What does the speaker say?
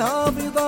حافظا